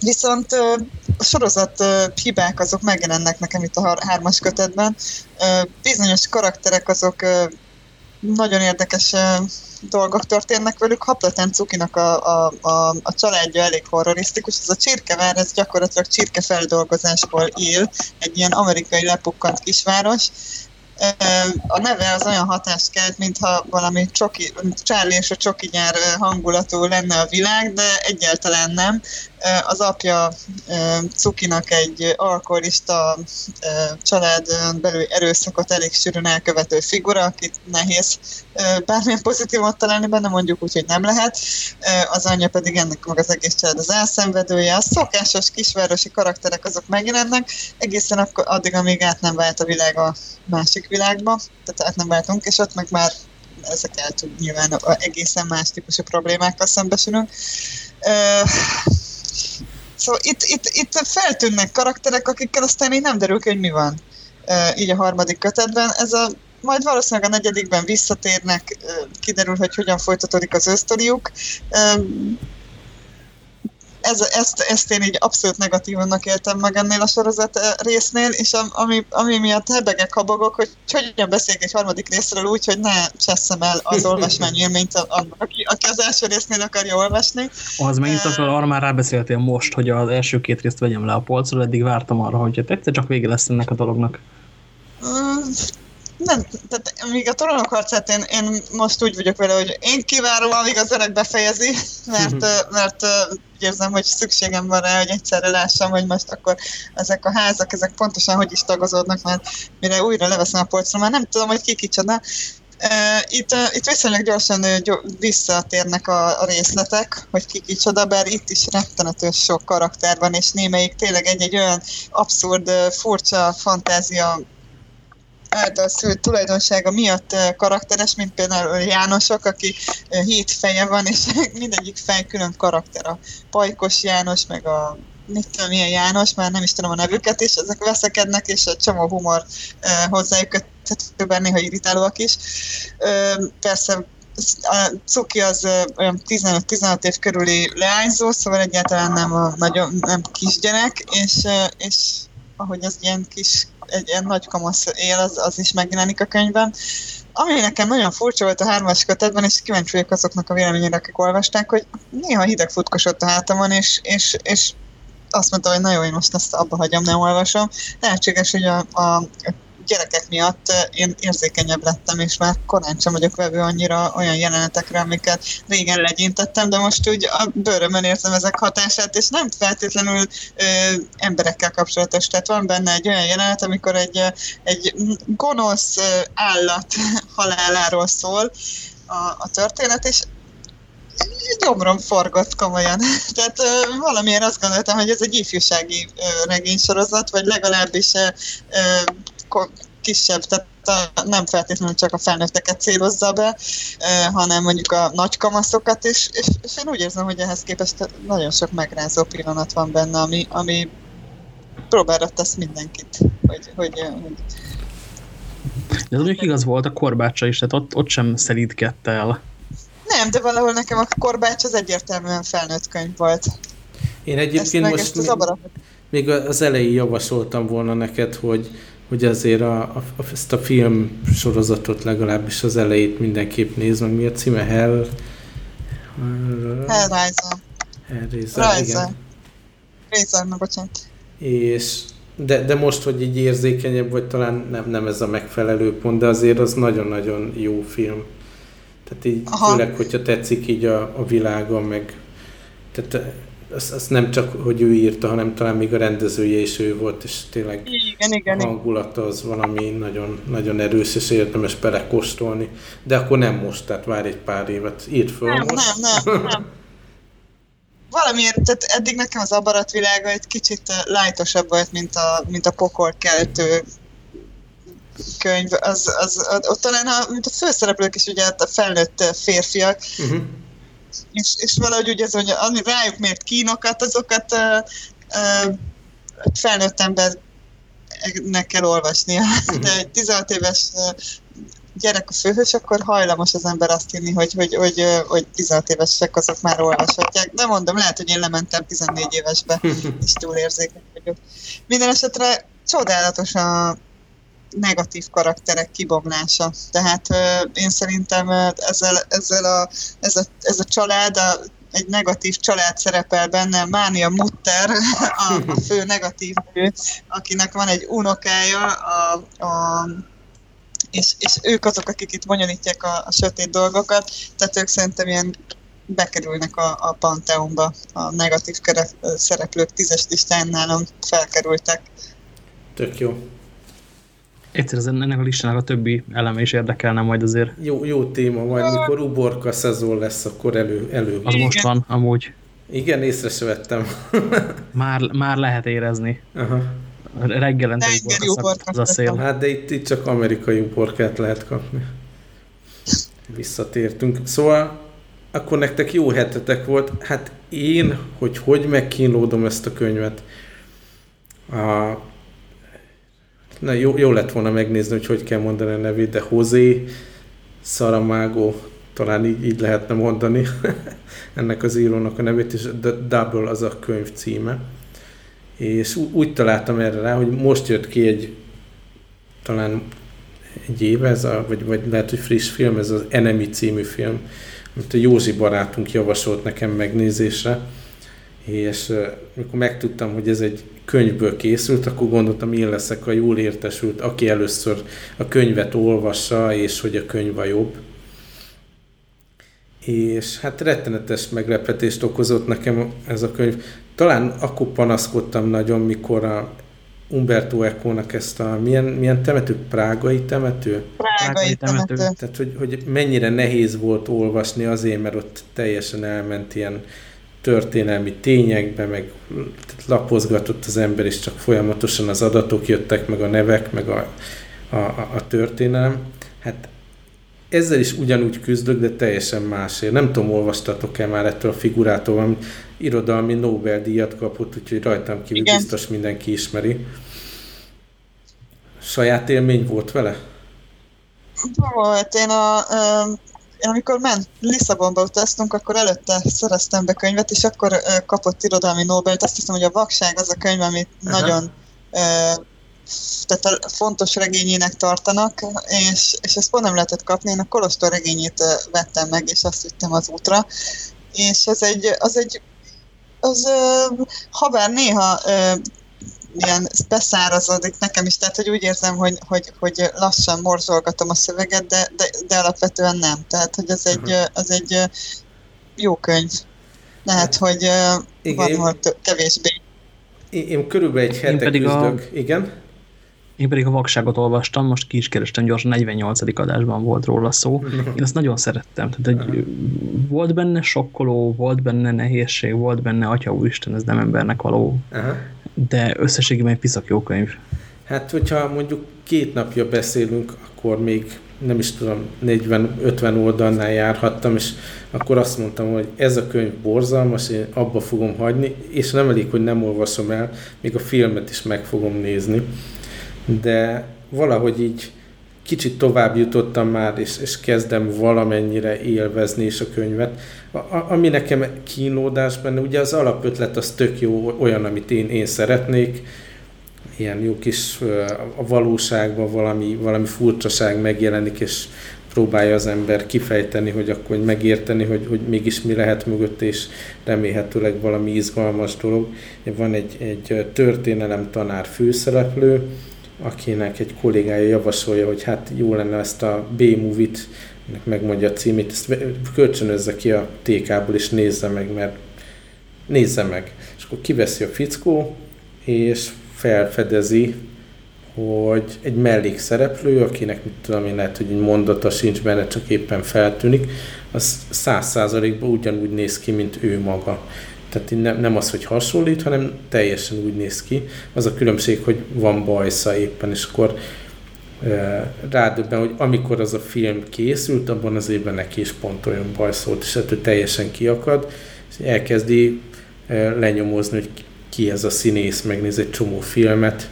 Viszont a sorozat hibák azok megjelennek nekem itt a hármas kötetben. Bizonyos karakterek azok nagyon érdekes dolgok történnek velük. Hapleten Cukinak a, a, a, a családja elég horrorisztikus. Ez a csirkevár, ez gyakorlatilag csirkefeldolgozásból él, egy ilyen amerikai lepukkant kisváros, a neve az olyan hatást kelt, mintha valami csoki, Charlie és a csoki nyár hangulatú lenne a világ, de egyáltalán nem. Az apja Cukinak egy alkoholista család belül erőszakot elég sűrűn elkövető figura, akit nehéz bármilyen pozitívot találni benne, mondjuk úgy, hogy nem lehet. Az anyja pedig ennek meg az egész család az elszenvedője. A szokásos kisvárosi karakterek azok megjelennek, egészen akkor, addig, amíg át nem vált a világ a másik világba, tehát át nem váltunk, és ott meg már ezek el tud nyilván egészen más típusú problémákkal szembesülünk. Szóval itt, itt, itt feltűnnek karakterek, akikkel aztán így nem derül ki, hogy mi van így a harmadik kötetben. Ez a majd valószínűleg a negyedikben visszatérnek, kiderül, hogy hogyan folytatódik az ősztoriuk. Ez, ezt, ezt én így abszolút negatívonnak éltem meg ennél a sorozat résznél, és ami, ami miatt hebegek, habogok, hogy hogyan beszéljek egy harmadik részről úgy, hogy ne cseszem el az olvasmányélményt annak, aki, aki az első résznél akarja olvasni. Az megint uh, arra már rábeszéltél most, hogy az első két részt vegyem le a polcról, eddig vártam arra, hogy egyszer csak vége lesz ennek a dolognak. Uh, nem, tehát még a trónok harcát én, én most úgy vagyok vele, hogy én kivárom, amíg az öreg befejezi, mert, mert úgy érzem, hogy szükségem van rá, hogy egyszerre lássam, hogy most akkor ezek a házak, ezek pontosan hogy is tagozódnak, mert mire újra leveszem a polcra, már nem tudom, hogy ki kicsoda. Itt, itt viszonylag gyorsan visszatérnek a, a részletek, hogy ki kicsoda, bár itt is rettenetős sok karakter van, és némelyik tényleg egy-egy olyan abszurd, furcsa fantázia által szült tulajdonsága miatt karakteres, mint például Jánosok, aki hét feje van, és mindegyik fej külön karakter. A Pajkos János, meg a mit tudom, milyen János, már nem is tudom a nevüket, és ezek veszekednek, és a csomó humor eh, hozzájuk köthetőben néha irritálóak is. persze a Cuki az olyan 15-16 év körüli leányzó, szóval egyáltalán nem, a, nagyon, nem kisgyerek, és, és ahogy az ilyen kis egy ilyen nagy kamasz él, az, az is megjelenik a könyvben. Ami nekem nagyon furcsa volt a hármas kötetben, és kíváncsi vagyok azoknak a véleményére, akik olvasták, hogy néha hideg futkosott a hátamon, és, és, és azt mondta, hogy nagyon én most ezt abba hagyom, nem olvasom. Lehetséges, hogy a, a gyerekek miatt én érzékenyebb lettem, és már korán sem vagyok vevő annyira olyan jelenetekre, amiket régen legyintettem, de most úgy a bőrömön érzem ezek hatását, és nem feltétlenül ö, emberekkel kapcsolatos. Tehát van benne egy olyan jelenet, amikor egy, egy gonosz állat haláláról szól a, a történet, és gyomrom forgott komolyan. Tehát ö, valamiért azt gondoltam, hogy ez egy ifjúsági ö, regénysorozat, vagy legalábbis ö, kisebb, tehát nem feltétlenül csak a felnőtteket célozza be, hanem mondjuk a nagy kamaszokat, és, és, és én úgy érzem, hogy ehhez képest nagyon sok megrázó pillanat van benne, ami, ami próbára tesz mindenkit, hogy, hogy, hogy de ez mondjuk igaz volt a korbácsa is, tehát ott, ott sem szelídkedte el. Nem, de valahol nekem a korbács az egyértelműen felnőtt könyv volt. Én egyébként most még, még az elején javasoltam volna neked, hogy, hogy azért a, a, ezt a film sorozatot legalábbis az elejét mindenképp néz, meg mi a címe? Hell... Hellraiser. Hellraiser, igen. Raiser, bocsánat. És de, de most, hogy így érzékenyebb vagy, talán nem, nem ez a megfelelő pont, de azért az nagyon-nagyon jó film. Tehát így, Aha. főleg, hogyha tetszik így a, a világa, meg tehát az, az nem csak, hogy ő írta, hanem talán még a rendezője is ő volt, és tényleg igen, igen, hangulata az valami nagyon, nagyon erős, és érdemes belekóstolni. De akkor nem most, tehát várj egy pár évet, írd föl nem, most. Nem, nem, nem. Valamiért, tehát eddig nekem az abarat világa egy kicsit lájtosabb volt, mint a, mint a pokolkeltő könyv. Az, az, az, ott talán a, mint a főszereplők is ugye a felnőtt férfiak, uh-huh és, és valahogy úgy ez, hogy ami rájuk miért kínokat, azokat uh, uh, felnőtt embernek kell olvasnia. De egy 16 éves gyerek a főhős, akkor hajlamos az ember azt hinni, hogy, hogy, hogy, hogy 16 évesek azok már olvashatják. De mondom, lehet, hogy én lementem 14 évesbe, és túlérzékeny vagyok. Minden esetre csodálatos a, negatív karakterek kibomlása. Tehát én szerintem ezzel, ezzel a, ez, a, ez a család, a, egy negatív család szerepel benne, Mánia Mutter, a, a fő negatív nő, akinek van egy unokája, a, a, és, és ők azok, akik itt bonyolítják a, a sötét dolgokat, tehát ők szerintem ilyen bekerülnek a, a Pantheonba, a negatív szereplők tízes listán nálam felkerültek. Tök jó. Egyszer az ennek a listának a többi eleme is érdekelne majd azért. Jó, jó téma, majd mikor uborka szezon lesz, akkor elő. elő. Az most van, amúgy. Igen, észre se vettem. már, már lehet érezni. Aha. Reggelente uborka az a szél. Hát de itt, itt csak amerikai uborkát lehet kapni. Visszatértünk. Szóval akkor nektek jó hetetek volt. Hát én, hogy hogy megkínlódom ezt a könyvet. A Na, jó, jó lett volna megnézni, hogy hogy kell mondani a nevét, de José Saramago talán így, így lehetne mondani ennek az írónak a nevét, és The Double az a könyv címe. És úgy találtam erre rá, hogy most jött ki egy talán egy éve, ez a, vagy, vagy lehet, hogy friss film, ez az Enemy című film, amit a Józsi barátunk javasolt nekem megnézésre, és amikor megtudtam, hogy ez egy könyvből készült, akkor gondoltam, én leszek a jól értesült, aki először a könyvet olvassa, és hogy a könyv a jobb. És hát rettenetes meglepetést okozott nekem ez a könyv. Talán akkor panaszkodtam nagyon, mikor a Umberto Eco-nak ezt a, milyen, milyen temető? Prágai temető? Prágai temető. Tehát, hogy, hogy mennyire nehéz volt olvasni azért, mert ott teljesen elment ilyen történelmi tényekbe, meg lapozgatott az ember, és csak folyamatosan az adatok jöttek, meg a nevek, meg a, a, a történelem. Hát ezzel is ugyanúgy küzdök, de teljesen másért. Nem tudom, olvastatok-e már ettől a figurától, ami irodalmi Nobel-díjat kapott, úgyhogy rajtam kívül Igen. biztos mindenki ismeri. Saját élmény volt vele? Volt. Én a, én amikor ment Lisszabonba utaztunk, akkor előtte szereztem be könyvet, és akkor kapott irodalmi Nobel-t. Azt hiszem, hogy a Vakság az a könyv, amit Aha. nagyon tehát fontos regényének tartanak, és, és ezt pont nem lehetett kapni. Én a Kolostor regényét vettem meg, és azt vittem az útra. És az egy, az egy az, ha bár néha ilyen beszárazodik nekem is, tehát hogy úgy érzem, hogy, hogy, hogy lassan morzsolgatom a szöveget, de, de, de alapvetően nem. Tehát, hogy az egy, uh-huh. az egy jó könyv. Lehet, hogy Igen, van, hogy kevésbé. Én, én körülbelül egy hete küzdök. A... Igen? Én pedig a vakságot olvastam, most ki is kerestem gyorsan, 48. adásban volt róla szó. Én azt nagyon szerettem. Tehát egy, volt benne sokkoló, volt benne nehézség, volt benne Atya Úristen, ez nem embernek való. Aha. De összességében egy piszak jó könyv. Hát, hogyha mondjuk két napja beszélünk, akkor még nem is tudom, 40-50 oldalnál járhattam, és akkor azt mondtam, hogy ez a könyv borzalmas, én abba fogom hagyni, és nem elég, hogy nem olvasom el, még a filmet is meg fogom nézni de valahogy így kicsit tovább jutottam már, és, és kezdem valamennyire élvezni is a könyvet. A, ami nekem kínlódás benne, ugye az alapötlet az tök jó, olyan, amit én, én szeretnék, ilyen jó kis a valóságban valami, valami furcsaság megjelenik, és próbálja az ember kifejteni, hogy akkor megérteni, hogy, hogy mégis mi lehet mögött, és remélhetőleg valami izgalmas dolog. Van egy, egy történelem tanár főszereplő, akinek egy kollégája javasolja, hogy hát jó lenne ezt a B-movie-t, ennek megmondja a címét, ezt kölcsönözze ki a TK-ból, és nézze meg, mert nézze meg. És akkor kiveszi a fickó, és felfedezi, hogy egy mellékszereplő, akinek mit tudom én, lehet, hogy egy mondata sincs benne, csak éppen feltűnik, az száz százalékban ugyanúgy néz ki, mint ő maga. Tehát nem, nem az, hogy hasonlít, hanem teljesen úgy néz ki. Az a különbség, hogy van bajsza éppen, és akkor rádöbben, hogy amikor az a film készült, abban az évben neki is pont olyan bajsz volt, és ettől teljesen kiakad, és elkezdi lenyomozni, hogy ki ez a színész, megnéz egy csomó filmet,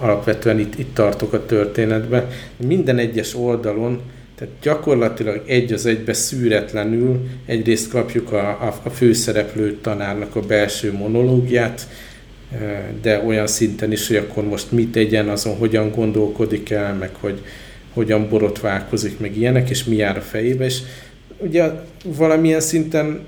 alapvetően itt, itt tartok a történetben. Minden egyes oldalon tehát gyakorlatilag egy az egybe szűretlenül egyrészt kapjuk a, a, a főszereplő tanárnak a belső monológiát, de olyan szinten is, hogy akkor most mit tegyen, azon hogyan gondolkodik el, meg hogy hogyan borotválkozik, meg ilyenek, és mi jár a fejébe, és ugye valamilyen szinten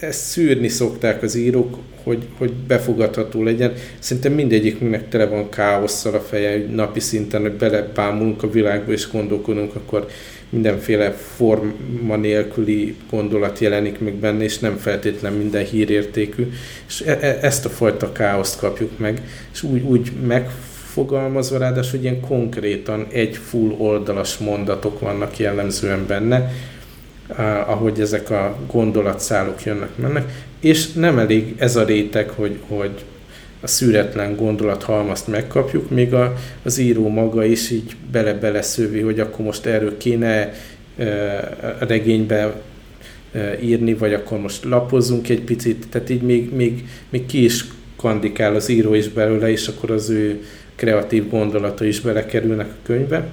ezt szűrni szokták az írók, hogy, hogy befogadható legyen. Szerintem mindegyikünknek tele van káosszal a feje, hogy napi szinten, hogy belebámulunk a világba és gondolkodunk, akkor mindenféle forma nélküli gondolat jelenik meg benne, és nem feltétlen minden hírértékű, és e- e- ezt a fajta káoszt kapjuk meg, és úgy, úgy megfogalmazva ráadásul, hogy ilyen konkrétan egy full oldalas mondatok vannak jellemzően benne, ahogy ezek a gondolatszálok jönnek mennek, és nem elég ez a réteg, hogy, hogy a szűretlen gondolathalmazt megkapjuk, még a, az író maga is így bele-bele szövi, hogy akkor most erről kéne a regénybe írni, vagy akkor most lapozzunk egy picit, tehát így még, még, még ki is kandikál az író is belőle, és akkor az ő kreatív gondolata is belekerülnek a könyvbe.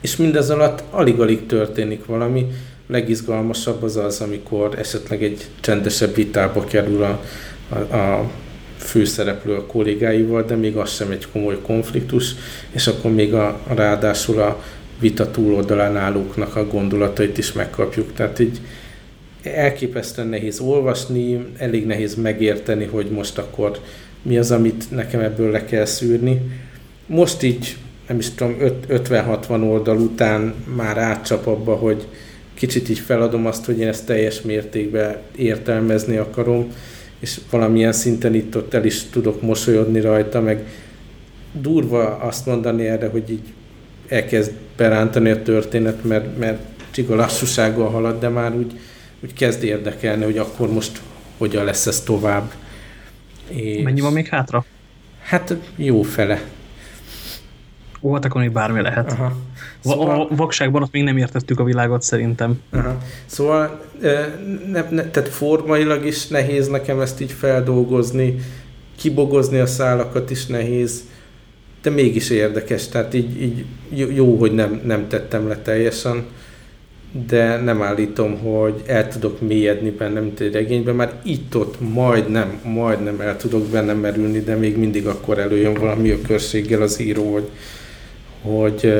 És mindez alatt alig-alig történik valami, legizgalmasabb az az, amikor esetleg egy csendesebb vitába kerül a, a, a főszereplő a kollégáival, de még az sem egy komoly konfliktus, és akkor még a, ráadásul a vita túloldalán állóknak a gondolatait is megkapjuk. Tehát így elképesztően nehéz olvasni, elég nehéz megérteni, hogy most akkor mi az, amit nekem ebből le kell szűrni. Most így, nem is tudom, 50-60 oldal után már átcsap abba, hogy kicsit így feladom azt, hogy én ezt teljes mértékben értelmezni akarom, és valamilyen szinten itt ott el is tudok mosolyodni rajta, meg durva azt mondani erre, hogy így elkezd berántani a történet, mert, mert csiga lassúsággal halad, de már úgy, úgy kezd érdekelni, hogy akkor most hogyan lesz ez tovább. És Mennyi van még hátra? Hát jó fele. Ó, hát akkor még bármi lehet. Aha. Szóval... A vakságban ott még nem értettük a világot szerintem. Aha. Szóval ne, ne, tehát formailag is nehéz nekem ezt így feldolgozni, kibogozni a szálakat is nehéz, de mégis érdekes, tehát így, így jó, hogy nem, nem tettem le teljesen, de nem állítom, hogy el tudok mélyedni benne, mint egy regényben, már itt-ott majdnem, majdnem el tudok benne merülni, de még mindig akkor előjön valami a körséggel az író, hogy, hogy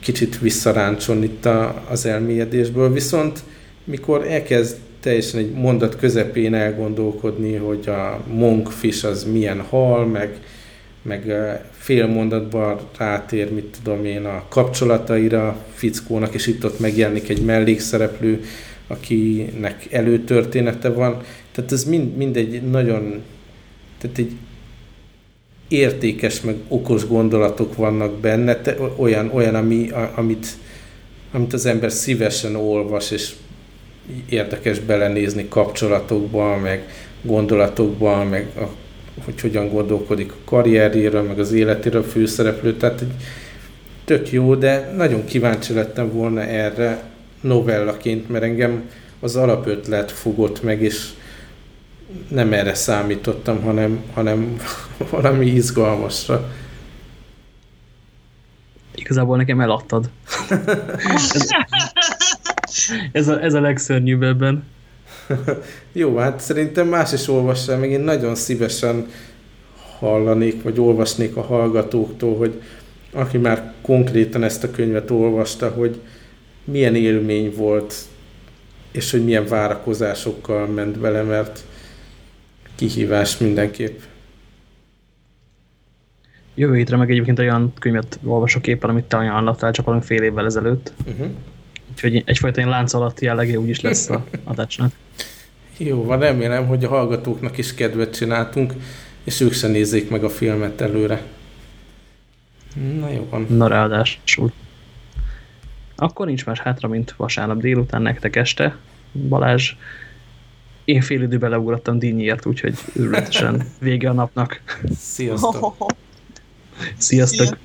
kicsit visszaráncson itt a, az elmélyedésből, viszont mikor elkezd teljesen egy mondat közepén elgondolkodni, hogy a monkfish az milyen hal, meg, meg fél mondatban rátér, mit tudom én, a kapcsolataira fickónak, és itt ott megjelenik egy mellékszereplő, akinek előtörténete van. Tehát ez mind, mind egy nagyon, tehát egy értékes, meg okos gondolatok vannak benne, te, olyan, olyan ami, a, amit, amit az ember szívesen olvas, és érdekes belenézni kapcsolatokba, meg gondolatokba, meg a, hogy hogyan gondolkodik a karrierjéről, meg az életéről főszereplő. Tehát egy tök jó, de nagyon kíváncsi lettem volna erre novellaként, mert engem az alapötlet fogott meg, és nem erre számítottam, hanem, hanem valami izgalmasra. Igazából nekem eladtad. ez, ez, a, ez a legszörnyűbb ebben. Jó, hát szerintem más is olvassa, meg én nagyon szívesen hallanék, vagy olvasnék a hallgatóktól, hogy aki már konkrétan ezt a könyvet olvasta, hogy milyen élmény volt, és hogy milyen várakozásokkal ment vele, mert kihívás mindenképp. Jövő hétre meg egyébként olyan könyvet olvasok éppen, amit te ajánlottál csak valami fél évvel ezelőtt. Uh-huh. Úgyhogy egyfajta ilyen lánc alatti jellege úgyis lesz a adásnak. Jó, van, remélem, hogy a hallgatóknak is kedvet csináltunk, és ők se nézzék meg a filmet előre. Na jó van. Na ráadásul. Akkor nincs más hátra, mint vasárnap délután nektek este. Balázs én fél időben leugrottam dínyért, úgyhogy őrületesen vége a napnak. Sziasztok! Sziasztok! Szia.